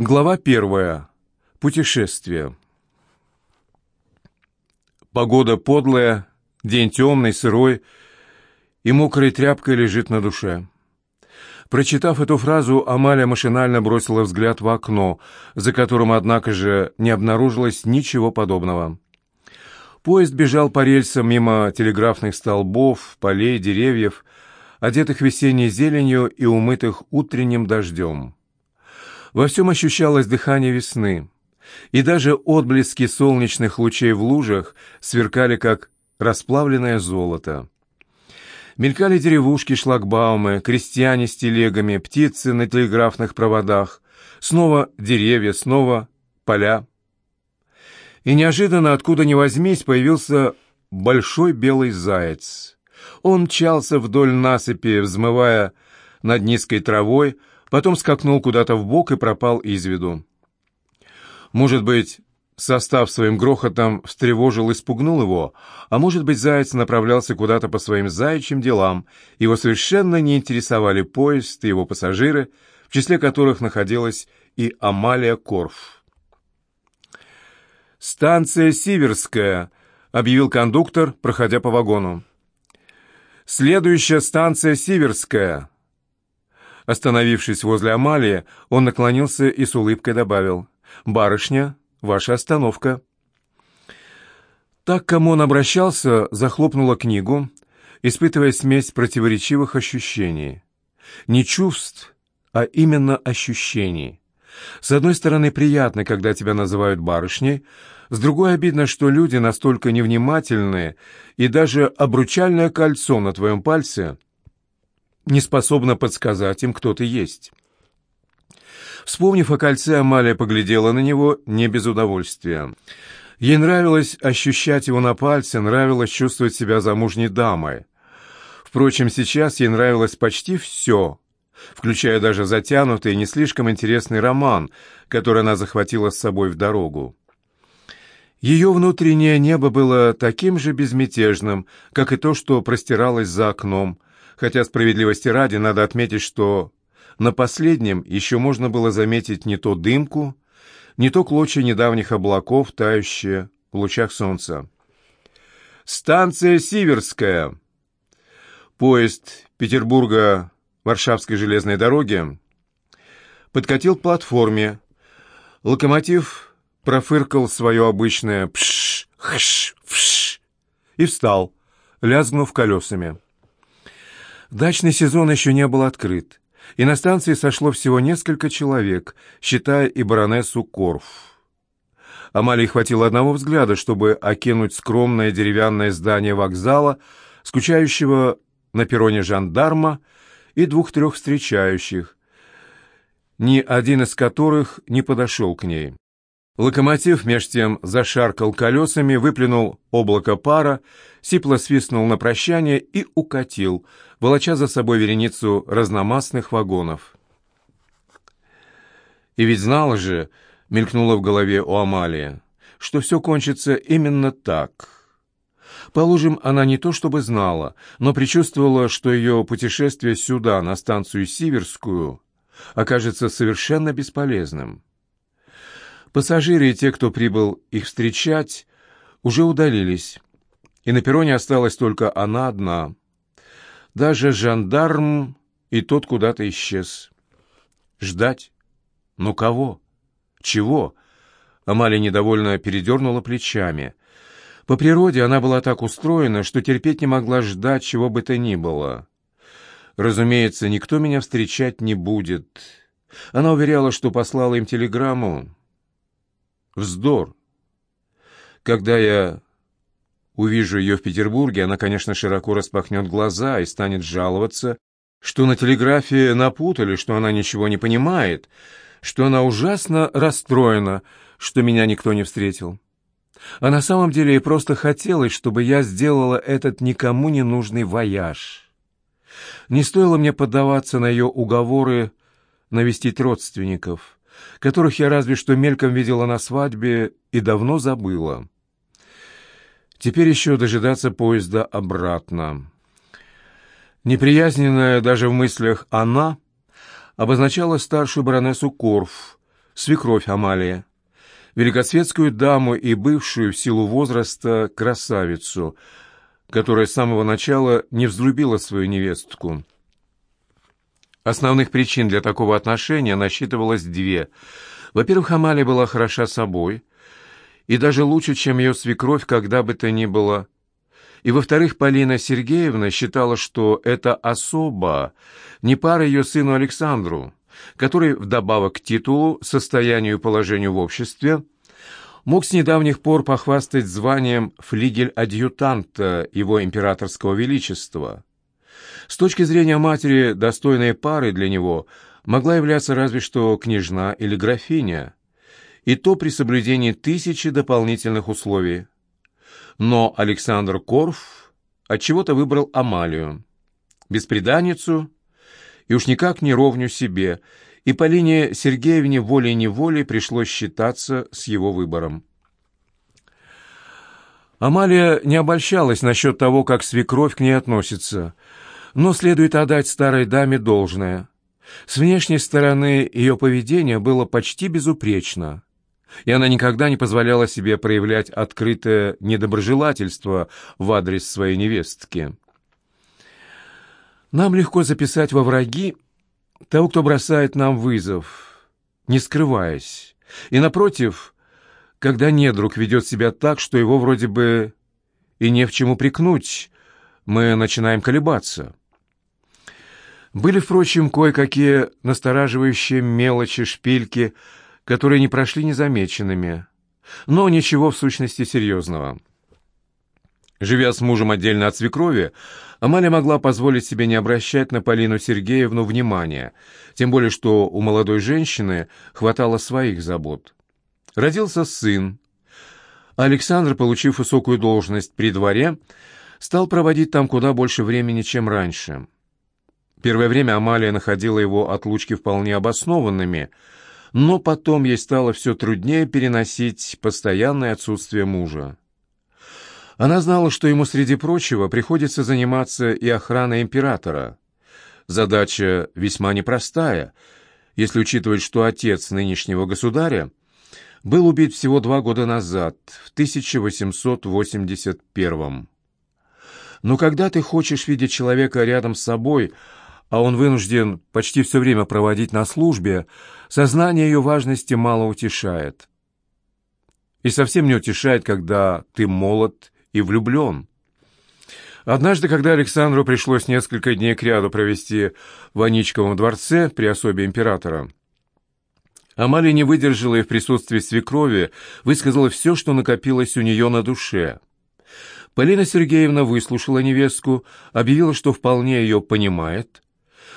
Глава первая. Путешествие. Погода подлая, день темный, сырой, и мокрой тряпкой лежит на душе. Прочитав эту фразу, Амалия машинально бросила взгляд в окно, за которым, однако же, не обнаружилось ничего подобного. Поезд бежал по рельсам мимо телеграфных столбов, полей, деревьев, одетых весенней зеленью и умытых утренним дождем. Во всем ощущалось дыхание весны, и даже отблески солнечных лучей в лужах сверкали, как расплавленное золото. Мелькали деревушки, шлагбаумы, крестьяне с телегами, птицы на телеграфных проводах, снова деревья, снова поля. И неожиданно, откуда ни возьмись, появился большой белый заяц. Он мчался вдоль насыпи, взмывая над низкой травой, потом скакнул куда-то в бок и пропал из виду. Может быть, состав своим грохотом встревожил и спугнул его, а может быть, заяц направлялся куда-то по своим заячьим делам, его совершенно не интересовали поезд и его пассажиры, в числе которых находилась и Амалия Корф. «Станция Сиверская», — объявил кондуктор, проходя по вагону. «Следующая станция Сиверская». Остановившись возле Амалии, он наклонился и с улыбкой добавил «Барышня, ваша остановка». Так, кому он обращался, захлопнула книгу, испытывая смесь противоречивых ощущений. Не чувств, а именно ощущений. С одной стороны, приятно, когда тебя называют барышней, с другой обидно, что люди настолько невнимательны, и даже обручальное кольцо на твоем пальце не способно подсказать им, кто ты есть. Вспомнив о кольце, Амалия поглядела на него не без удовольствия. Ей нравилось ощущать его на пальце, нравилось чувствовать себя замужней дамой. Впрочем, сейчас ей нравилось почти все, включая даже затянутый и не слишком интересный роман, который она захватила с собой в дорогу. Ее внутреннее небо было таким же безмятежным, как и то, что простиралось за окном, хотя справедливости ради надо отметить, что на последнем еще можно было заметить не то дымку, не то клочья недавних облаков, тающие в лучах солнца. «Станция Сиверская!» Поезд Петербурга Варшавской железной дороги подкатил к платформе. Локомотив профыркал свое обычное «пш, хш, фш» и встал, лязгнув колесами. Дачный сезон еще не был открыт, и на станции сошло всего несколько человек, считая и баронессу Корф. Амалии хватило одного взгляда, чтобы окинуть скромное деревянное здание вокзала, скучающего на перроне жандарма и двух-трех встречающих, ни один из которых не подошел к ней. Локомотив меж тем зашаркал колесами, выплюнул облако пара, сипло свистнул на прощание и укатил, волоча за собой вереницу разномастных вагонов. И ведь знала же, мелькнуло в голове у Амалии, что все кончится именно так. Положим, она не то чтобы знала, но предчувствовала, что ее путешествие сюда, на станцию Сиверскую, окажется совершенно бесполезным. Пассажиры и те, кто прибыл их встречать, уже удалились, и на перроне осталась только она одна. Даже жандарм и тот куда-то исчез. Ждать? Ну кого? Чего? Амалия недовольно передернула плечами. По природе она была так устроена, что терпеть не могла ждать чего бы то ни было. Разумеется, никто меня встречать не будет. Она уверяла, что послала им телеграмму. Вздор. Когда я увижу ее в Петербурге, она, конечно, широко распахнет глаза и станет жаловаться, что на телеграфе напутали, что она ничего не понимает, что она ужасно расстроена, что меня никто не встретил. А на самом деле ей просто хотелось, чтобы я сделала этот никому не нужный вояж. Не стоило мне поддаваться на ее уговоры навестить родственников которых я разве что мельком видела на свадьбе и давно забыла. Теперь еще дожидаться поезда обратно. Неприязненная даже в мыслях она обозначала старшую баронессу Корф, свекровь Амалия, великосветскую даму и бывшую в силу возраста красавицу, которая с самого начала не взлюбила свою невестку. Основных причин для такого отношения насчитывалось две. Во-первых, Амалия была хороша собой, и даже лучше, чем ее свекровь, когда бы то ни было. И, во-вторых, Полина Сергеевна считала, что это особа не пара ее сыну Александру, который, вдобавок к титулу, состоянию и положению в обществе, мог с недавних пор похвастать званием флигель-адъютанта его императорского величества. С точки зрения матери, достойной пары для него могла являться разве что княжна или графиня, и то при соблюдении тысячи дополнительных условий. Но Александр Корф отчего-то выбрал Амалию, бесприданницу и уж никак не ровню себе, и Полине Сергеевне волей-неволей пришлось считаться с его выбором. Амалия не обольщалась насчет того, как свекровь к ней относится, но следует отдать старой даме должное. С внешней стороны ее поведение было почти безупречно, и она никогда не позволяла себе проявлять открытое недоброжелательство в адрес своей невестки. Нам легко записать во враги того, кто бросает нам вызов, не скрываясь. И, напротив, когда недруг ведет себя так, что его вроде бы и не в чем упрекнуть, мы начинаем колебаться. Были, впрочем, кое-какие настораживающие мелочи, шпильки, которые не прошли незамеченными, но ничего в сущности серьезного. Живя с мужем отдельно от свекрови, Амалия могла позволить себе не обращать на Полину Сергеевну внимания, тем более что у молодой женщины хватало своих забот. Родился сын. Александр, получив высокую должность при дворе, стал проводить там куда больше времени, чем раньше. Первое время Амалия находила его отлучки вполне обоснованными, но потом ей стало все труднее переносить постоянное отсутствие мужа. Она знала, что ему, среди прочего, приходится заниматься и охраной императора. Задача весьма непростая, если учитывать, что отец нынешнего государя был убит всего два года назад, в 1881 Но когда ты хочешь видеть человека рядом с собой, а он вынужден почти все время проводить на службе, сознание ее важности мало утешает. И совсем не утешает, когда ты молод и влюблен. Однажды, когда Александру пришлось несколько дней кряду провести в Аничковом дворце при особе императора, Амалия не выдержала и в присутствии свекрови высказала все, что накопилось у нее на душе. Полина Сергеевна выслушала невестку, объявила, что вполне ее понимает,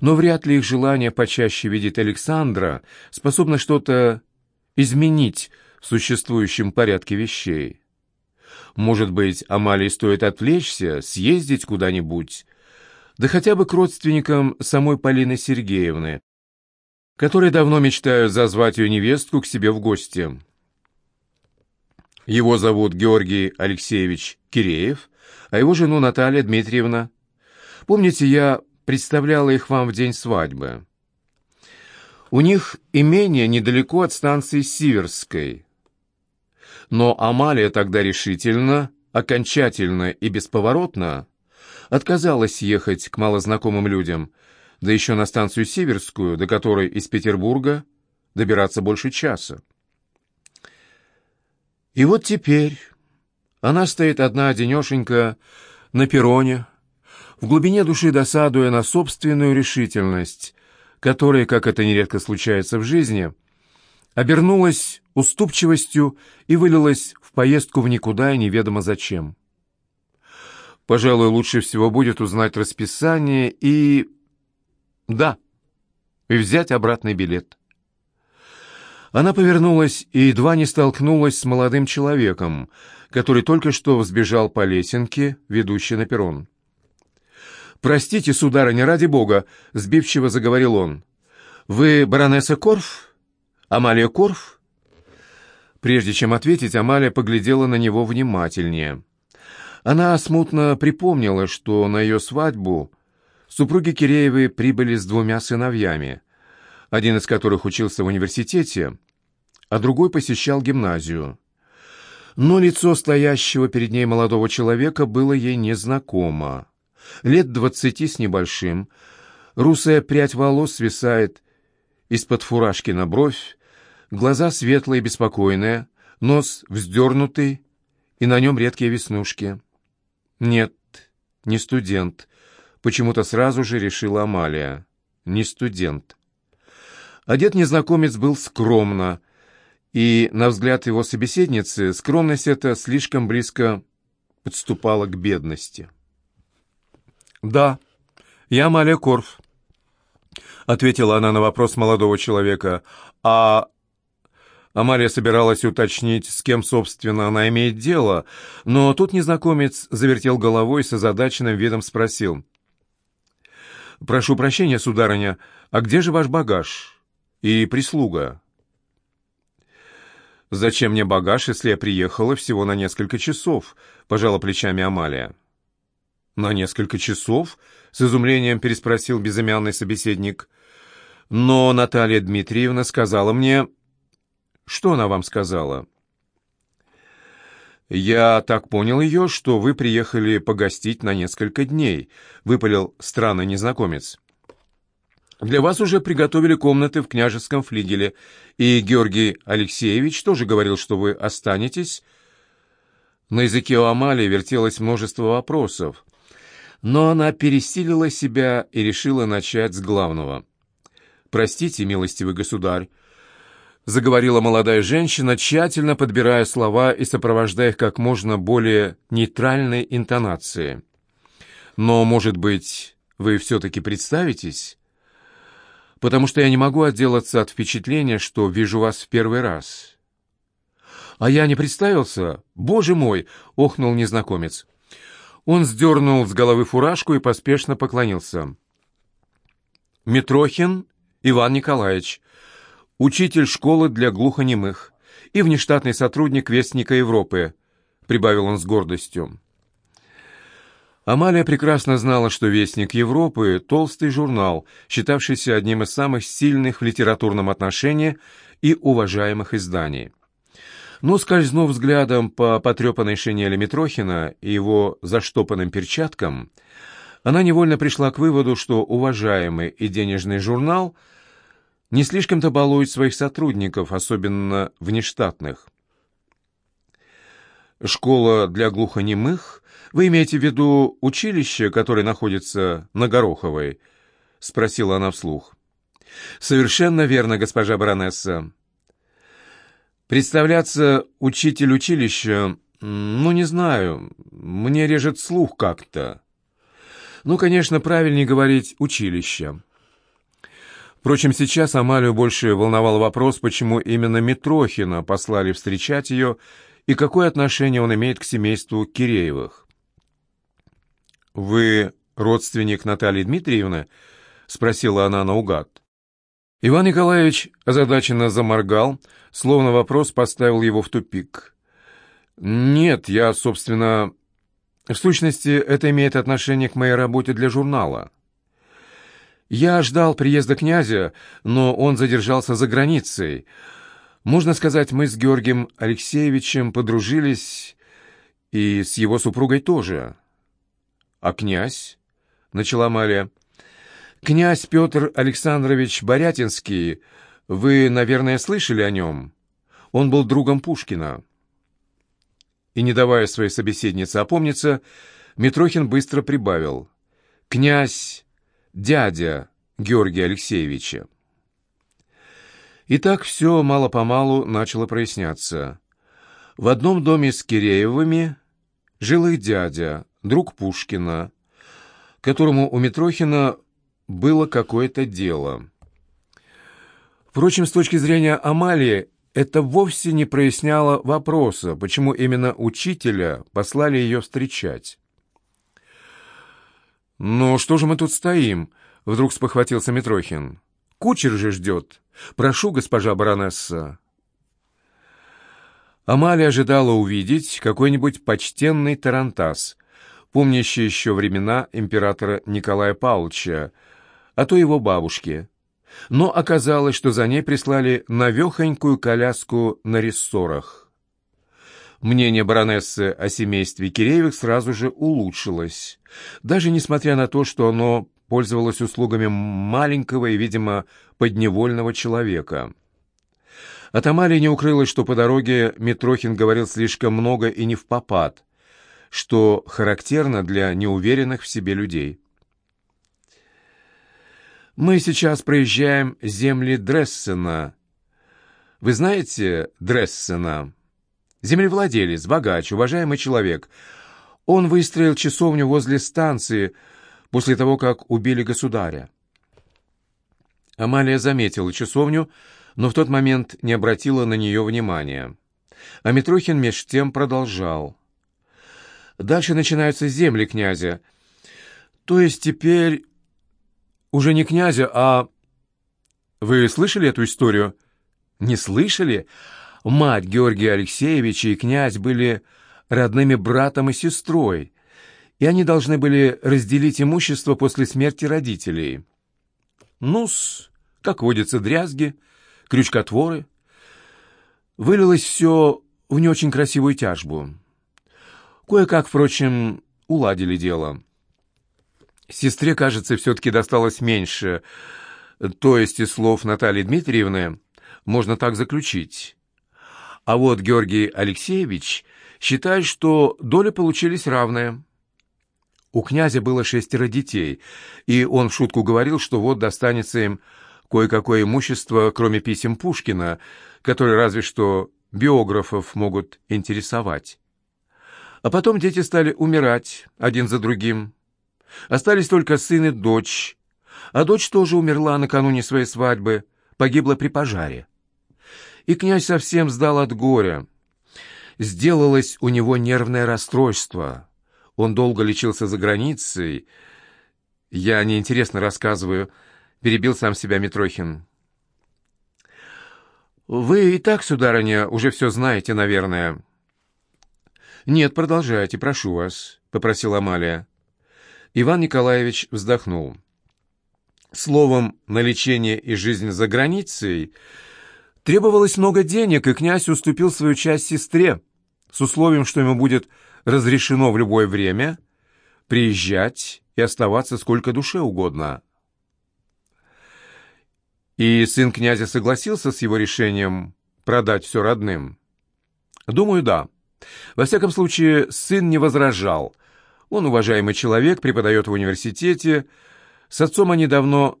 но вряд ли их желание почаще видеть Александра способно что-то изменить в существующем порядке вещей. Может быть, Амалии стоит отвлечься, съездить куда-нибудь, да хотя бы к родственникам самой Полины Сергеевны, которые давно мечтают зазвать ее невестку к себе в гости. Его зовут Георгий Алексеевич Киреев, а его жену Наталья Дмитриевна. Помните, я представляла их вам в день свадьбы. У них имение недалеко от станции Сиверской. Но Амалия тогда решительно, окончательно и бесповоротно отказалась ехать к малознакомым людям, да еще на станцию Северскую, до которой из Петербурга добираться больше часа. И вот теперь она стоит одна-одинешенька на перроне, в глубине души досадуя на собственную решительность, которая, как это нередко случается в жизни, обернулась уступчивостью и вылилась в поездку в никуда и неведомо зачем. Пожалуй, лучше всего будет узнать расписание и... Да, и взять обратный билет. Она повернулась и едва не столкнулась с молодым человеком, который только что взбежал по лесенке, ведущей на перрон. «Простите, сударыня, ради бога!» — сбивчиво заговорил он. «Вы баронесса Корф? Амалия Корф?» Прежде чем ответить, Амалия поглядела на него внимательнее. Она смутно припомнила, что на ее свадьбу супруги Киреевы прибыли с двумя сыновьями, один из которых учился в университете, а другой посещал гимназию. Но лицо стоящего перед ней молодого человека было ей незнакомо. Лет двадцати с небольшим, русая прядь волос свисает из-под фуражки на бровь, глаза светлые беспокойные, нос вздернутый, и на нем редкие веснушки. Нет, не студент, почему-то сразу же решила Амалия. Не студент. Одет незнакомец был скромно, и, на взгляд его собеседницы, скромность эта слишком близко подступала к бедности. «Да, я Амалия Корф», — ответила она на вопрос молодого человека. «А Амалия собиралась уточнить, с кем, собственно, она имеет дело, но тут незнакомец завертел головой с озадаченным видом спросил. «Прошу прощения, сударыня, а где же ваш багаж и прислуга?» «Зачем мне багаж, если я приехала всего на несколько часов?» — пожала плечами Амалия. «На несколько часов?» — с изумлением переспросил безымянный собеседник. «Но Наталья Дмитриевна сказала мне, что она вам сказала?» «Я так понял ее, что вы приехали погостить на несколько дней», — выпалил странный незнакомец. «Для вас уже приготовили комнаты в княжеском флигеле, и Георгий Алексеевич тоже говорил, что вы останетесь». На языке у Амалии вертелось множество вопросов, но она пересилила себя и решила начать с главного. «Простите, милостивый государь, заговорила молодая женщина, тщательно подбирая слова и сопровождая их как можно более нейтральной интонацией. «Но, может быть, вы все-таки представитесь? Потому что я не могу отделаться от впечатления, что вижу вас в первый раз». «А я не представился? Боже мой!» — охнул незнакомец. Он сдернул с головы фуражку и поспешно поклонился. «Митрохин Иван Николаевич», учитель школы для глухонемых и внештатный сотрудник Вестника Европы», — прибавил он с гордостью. Амалия прекрасно знала, что «Вестник Европы» — толстый журнал, считавшийся одним из самых сильных в литературном отношении и уважаемых изданий. Но, скользнув взглядом по потрепанной шинели Митрохина и его заштопанным перчаткам, она невольно пришла к выводу, что уважаемый и денежный журнал — не слишком-то балует своих сотрудников, особенно внештатных. Школа для глухонемых? Вы имеете в виду училище, которое находится на Гороховой? Спросила она вслух. Совершенно верно, госпожа баронесса. Представляться учитель училища, ну, не знаю, мне режет слух как-то. Ну, конечно, правильнее говорить «училище». Впрочем, сейчас Амалию больше волновал вопрос, почему именно Митрохина послали встречать ее и какое отношение он имеет к семейству Киреевых. «Вы родственник Натальи Дмитриевны?» — спросила она наугад. Иван Николаевич озадаченно заморгал, словно вопрос поставил его в тупик. «Нет, я, собственно... В сущности, это имеет отношение к моей работе для журнала». Я ждал приезда князя, но он задержался за границей. Можно сказать, мы с Георгием Алексеевичем подружились, и с его супругой тоже. А князь? — начала Мария. Князь Петр Александрович Борятинский, вы, наверное, слышали о нем? Он был другом Пушкина. И, не давая своей собеседнице опомниться, Митрохин быстро прибавил. «Князь дядя Георгия Алексеевича. И так все мало-помалу начало проясняться. В одном доме с Киреевыми жил их дядя, друг Пушкина, которому у Митрохина было какое-то дело. Впрочем, с точки зрения Амалии, это вовсе не проясняло вопроса, почему именно учителя послали ее встречать. «Ну, что же мы тут стоим?» — вдруг спохватился Митрохин. «Кучер же ждет. Прошу, госпожа баронесса». Амалия ожидала увидеть какой-нибудь почтенный тарантас, помнящий еще времена императора Николая Павловича, а то его бабушки, но оказалось, что за ней прислали навехонькую коляску на рессорах. Мнение баронессы о семействе Киреевых сразу же улучшилось, даже несмотря на то, что оно пользовалось услугами маленького и, видимо, подневольного человека. От Амалии не укрылось, что по дороге Митрохин говорил слишком много и не в попад, что характерно для неуверенных в себе людей. Мы сейчас проезжаем земли Дрессена. Вы знаете Дрессена? Землевладелец, богач, уважаемый человек. Он выстроил часовню возле станции после того, как убили государя. Амалия заметила часовню, но в тот момент не обратила на нее внимания. А Митрохин меж тем продолжал. Дальше начинаются земли князя. То есть теперь уже не князя, а... Вы слышали эту историю? Не слышали? Мать Георгия Алексеевича и князь были родными братом и сестрой, и они должны были разделить имущество после смерти родителей. Ну-с, как водятся дрязги, крючкотворы. Вылилось все в не очень красивую тяжбу. Кое-как, впрочем, уладили дело. Сестре, кажется, все-таки досталось меньше, то есть из слов Натальи Дмитриевны можно так заключить. А вот Георгий Алексеевич считает, что доли получились равные. У князя было шестеро детей, и он в шутку говорил, что вот достанется им кое-какое имущество, кроме писем Пушкина, которые разве что биографов могут интересовать. А потом дети стали умирать один за другим. Остались только сын и дочь. А дочь тоже умерла накануне своей свадьбы, погибла при пожаре. И князь совсем сдал от горя. Сделалось у него нервное расстройство. Он долго лечился за границей. Я неинтересно рассказываю, перебил сам себя Митрохин. «Вы и так, сударыня, уже все знаете, наверное». «Нет, продолжайте, прошу вас», — попросила Амалия. Иван Николаевич вздохнул. Словом, на лечение и жизнь за границей требовалось много денег, и князь уступил свою часть сестре с условием, что ему будет разрешено в любое время приезжать и оставаться сколько душе угодно. И сын князя согласился с его решением продать все родным? Думаю, да. Во всяком случае, сын не возражал – он уважаемый человек, преподает в университете. С отцом они давно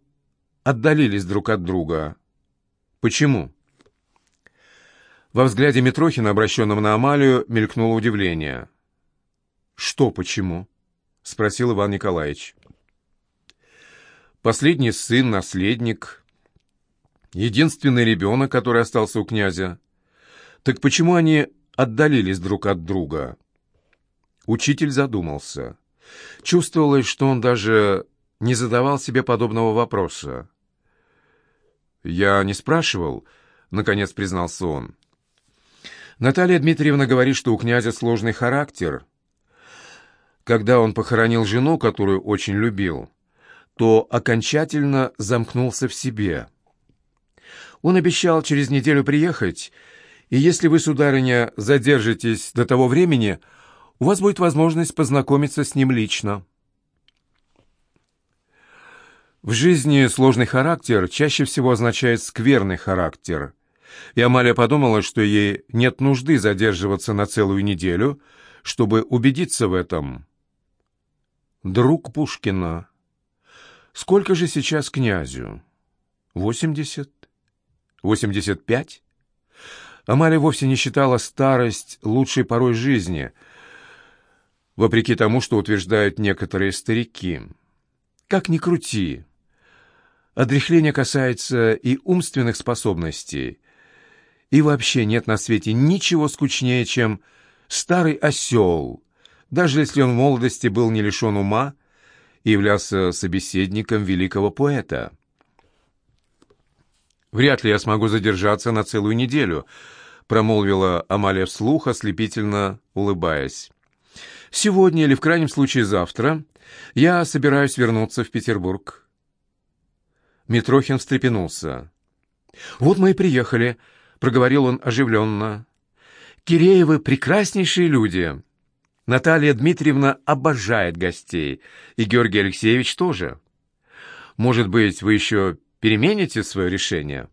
отдалились друг от друга. Почему? Во взгляде Митрохина, обращенном на Амалию, мелькнуло удивление. «Что почему?» — спросил Иван Николаевич. «Последний сын, наследник, единственный ребенок, который остался у князя. Так почему они отдалились друг от друга?» Учитель задумался. Чувствовалось, что он даже не задавал себе подобного вопроса. «Я не спрашивал», — наконец признался он. Наталья Дмитриевна говорит, что у князя сложный характер. Когда он похоронил жену, которую очень любил, то окончательно замкнулся в себе. Он обещал через неделю приехать, и если вы, сударыня, задержитесь до того времени, у вас будет возможность познакомиться с ним лично. В жизни сложный характер чаще всего означает скверный характер. И Амалия подумала, что ей нет нужды задерживаться на целую неделю, чтобы убедиться в этом. Друг Пушкина. Сколько же сейчас князю? Восемьдесят? Восемьдесят пять? Амалия вовсе не считала старость лучшей порой жизни — вопреки тому, что утверждают некоторые старики. Как ни крути, отрехление касается и умственных способностей, и вообще нет на свете ничего скучнее, чем старый осел, даже если он в молодости был не лишен ума и являлся собеседником великого поэта. «Вряд ли я смогу задержаться на целую неделю», — промолвила Амалия вслух, ослепительно улыбаясь. Сегодня или в крайнем случае завтра я собираюсь вернуться в Петербург. Митрохин встрепенулся. «Вот мы и приехали», — проговорил он оживленно. «Киреевы — прекраснейшие люди. Наталья Дмитриевна обожает гостей, и Георгий Алексеевич тоже. Может быть, вы еще перемените свое решение?»